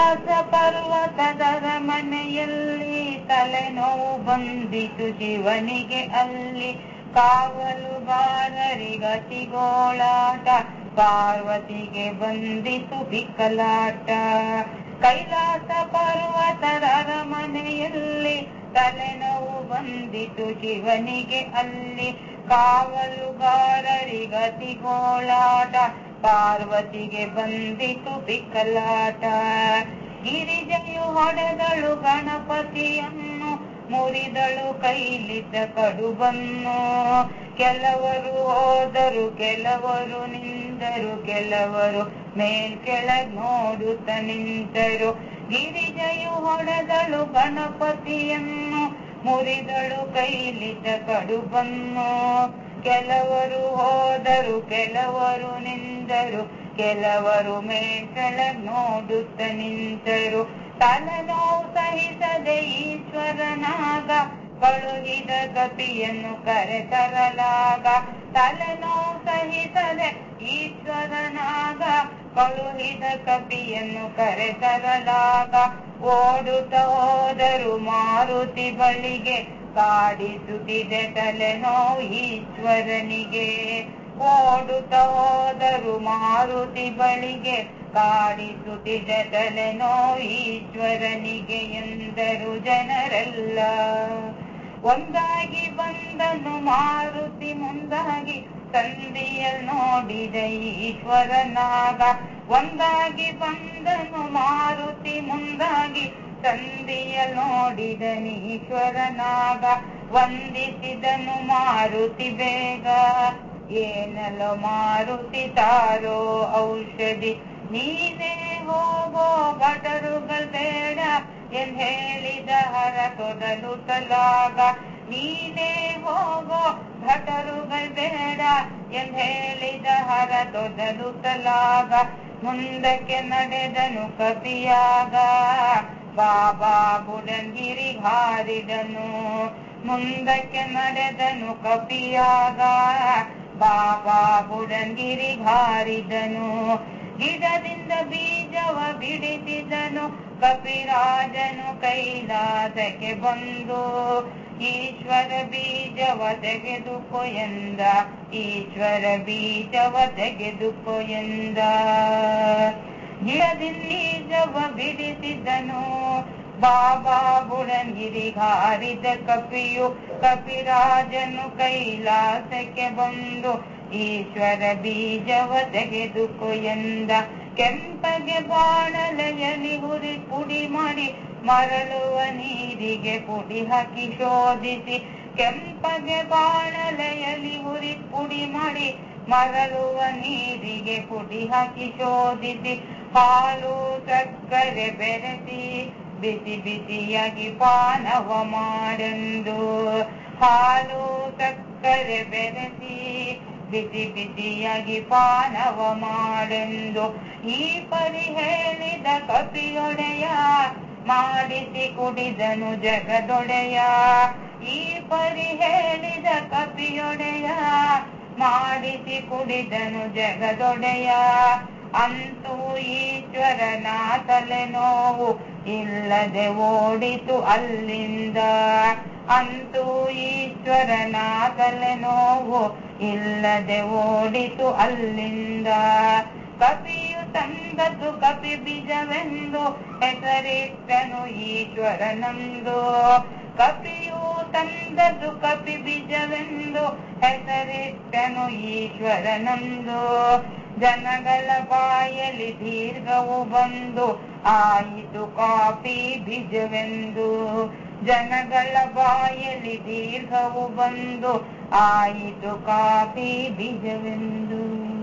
ಕೈಲಾಸ ಪರ್ವತದರ ಮನೆಯಲ್ಲಿ ತಲೆನೋವು ಬಂದಿತು ಶಿವನಿಗೆ ಅಲ್ಲಿ. ಕಾವಲುಗಾರರಿಗತಿಗೋಳಾಟ ಪಾರ್ವತಿಗೆ ಬಂದಿತು ಬಿಕ್ಕಲಾಟ. ಕೈಲಾಸ ಪರ್ವತರರ ಮನೆಯಲ್ಲಿ ತಲೆನೋವು ಬಂದಿತು ಶಿವನಿಗೆ ಅಲ್ಲಿ. ಕಾವಲುಗಾರರಿಗತಿಗೋಳಾಟ ಪಾರ್ವತಿಗೆ ಬಂದಿತು ಬಿಕ್ಕಲಾಟ. ಗಿರಿಜೆಯು ಹೊಡೆದಳು ಗಣಪತಿಯನ್ನು, ಮುರಿದಳು ಕೈಲಿದ್ದ ಕಡುಬನ್ನು. ಕೆಲವರು ಹೋದರು, ಕೆಲವರು ನಿಂದರು ಕೆಲವರು ಮೇಲ್ಕೆಳಗ್ ನೋಡುತ್ತ ನಿಂತರು. ಗಿರಿಜೆಯು ಹೊಡೆದಳು ಗಣಪತಿಯನ್ನು, ಮುರಿದಳು ಕೈಲಿದ್ದ ಕಡುಬನ್ನು. ಕೆಲವರು ಹೋದರು, ಕೆಲವರು ನಿಂದರು, ಕೆಲವರು ಮೇಸಲ ನೋಡುತ್ತ ನಿಂತರು. ತಲೆನೋವು ಸಹಿಸದೆ ಈಶ್ವರನಾಗ, ಕಳುಹಿದ ಕಪಿಯನ್ನು ಕರೆತರಲಾಗ. ತಲೆನೋವು ಸಹಿಸದೆ ಈಶ್ವರನಾಗ, ಕಳುಹಿದ ಕಪಿಯನ್ನು ಕರೆತರಲಾಗ. ಓಡುತ್ತ ಹೋದರು ಮಾರುತಿ ಬಳಿಗೆ ಕಾಡಿಸುತ್ತಿದೆ ನೋ ಈಶ್ವರನಿಗೆ. ಓಡುತ್ತ ಹೋದರು ಮಾರುತಿ ಬಳಿಗೆ ಕಾಡಿ ಕಾಡಿಸುತ್ತಿದೆ ನೋ ಈಶ್ವರನಿಗೆ ಎಂದರು ಜನರೆಲ್ಲ. ಒಂದಾಗಿ ಬಂದನು ಮಾರುತಿ ಮುಂದಾಗಿ ಸಂಧಿಯಲ್ ನೋಡಿದ ಈಶ್ವರನಾಗ ಒಂದಾಗಿ ಬಂದನು ಮಾರುತಿ ಮುಂದಾಗಿ ಸಂಧಿಯಲ್ ನೋಡಿದನೀಶ್ವರನಾಗ ವಂದಿಸಿದನು ಮಾರುತಿ ಬೇಗ. ಏನಲೋ ಮಾರುತಿ ತಾರೋ ಔಷಧಿ, ನೀನೇ ಹೋಗೋ ಭಟರುಗಳು ಬೇಡ ಎಂದ್ ಹೇಳಿದ ಹರ ತೊದಲುತ್ತಲಾಗ ನೀನೇ ಹೋಗೋ ಭಟರುಗಳು ಬೇಡ ಎಂದು ಹೇಳಿದ ಹರ ತೊದಲುತ್ತಲಾಗ ಮುಂದಕ್ಕೆ ನಡೆದನು ಕಪಿಯಾಗ. ಬಾಬಾ ಬುಡನ್ಗಿರಿ ಹಾರಿದನು, ಮುಂದಕ್ಕೆ ನಡೆದನು ಕಪಿಯಾಗ. ಬಾಬಾ ಬುಡನ್ಗಿರಿ ಹಾರಿದನು, ಗಿಡದಿಂದ ಬೀಜವ ಬಿಡಿಸಿದನು, ಕಪಿರಾಜನು ಕೈಲಾಸಕ್ಕೆ ಬಂದು ಈಶ್ವರ ಬೀಜವ ತೆಗೆದುಕೊ ಎಂದ, ಈಶ್ವರ ಬೀಜವ ತೆಗೆದುಕೊ ಎಂದ. ಗಿಡದಿಂದೀಜವ ಬಿಡಿಸಿದನು ಬಾಬಾ ಬುಡನ್ಗಿರಿ ಹಾರಿದ ಕಪಿಯು ಕಪಿರಾಜನು ಕೈಲಾಸಕ್ಕೆ ಬಂದು ಈಶ್ವರ ಬೀಜವ ತೆಗೆದುಕು ಎಂದ. ಕೆಂಪಗೆ ಬಾಣಲೆಯಲ್ಲಿ ಹುರಿ ಪುಡಿ ಮಾಡಿ ಮರಳುವ ನೀರಿಗೆ ಪುಡಿ ಹಾಕಿ ಶೋಧಿಸಿ. ಕೆಂಪಗೆ ಬಾಣಲೆಯಲ್ಲಿ ಹುರಿ ಪುಡಿ ಮಾಡಿ ಮರಳುವ ನೀರಿಗೆ ಪುಡಿ ಹಾಕಿ ಶೋಧಿಸಿ. ಹಾಲು ಸಕ್ಕರೆ ಬೆರೆಸಿ, ಬಿಸಿ ಬಿಸಿಯಾಗಿ ಪಾನವ ಮಾಡಂದು. ಹಾಲು ಸಕ್ಕರೆ ಬೆರೆಸಿ, ಬಿಸಿ ಬಿಸಿಯಾಗಿ ಪಾನವ ಮಾಡಂದು. ಈ ಪರಿ ಹೇಳಿದ ಕಪಿಯೊಡೆಯ, ಮಾಡಿಸಿ ಕುಡಿದನು ಜಗದೊಡೆಯ. ಈ ಪರಿ ಹೇಳಿದ ಕಪಿಯೊಡೆಯ, ಮಾಡಿಸಿ ಕುಡಿದನು ಜಗದೊಡೆಯ. ಅಂತೂ ಈಶ್ವರನ ತಲೆನೋವು ಇಲ್ಲದೆ ಓಡಿತು ಅಲ್ಲಿಂದ. ಅಂತೂ ಈಶ್ವರನ ತಲೆನೋವು ಇಲ್ಲದೆ ಓಡಿತು ಅಲ್ಲಿಂದ. ಕಪಿಯು ತಂದದ್ದು ಕಪಿ ಬೀಜವೆಂದು ಹೆಸರಿಟ್ಟನು ಈಶ್ವರನಂದು. ಕಪಿಯು ತಂದದ್ದು ಕಪಿ ಬೀಜವೆಂದು ಹೆಸರಿಟ್ಟನು ಈಶ್ವರನಂದು. ಜನಗಳ ಬಾಯಲಿ ದೀರ್ಘವು ಬಂದು ಆಯಿತು ಕಾಪಿ ಬೀಜವೆಂದು. ಜನಗಳ ಬಾಯಲಿ ದೀರ್ಘವು ಬಂದು ಆಯಿತು ಕಾಪಿ ಬೀಜವೆಂದು.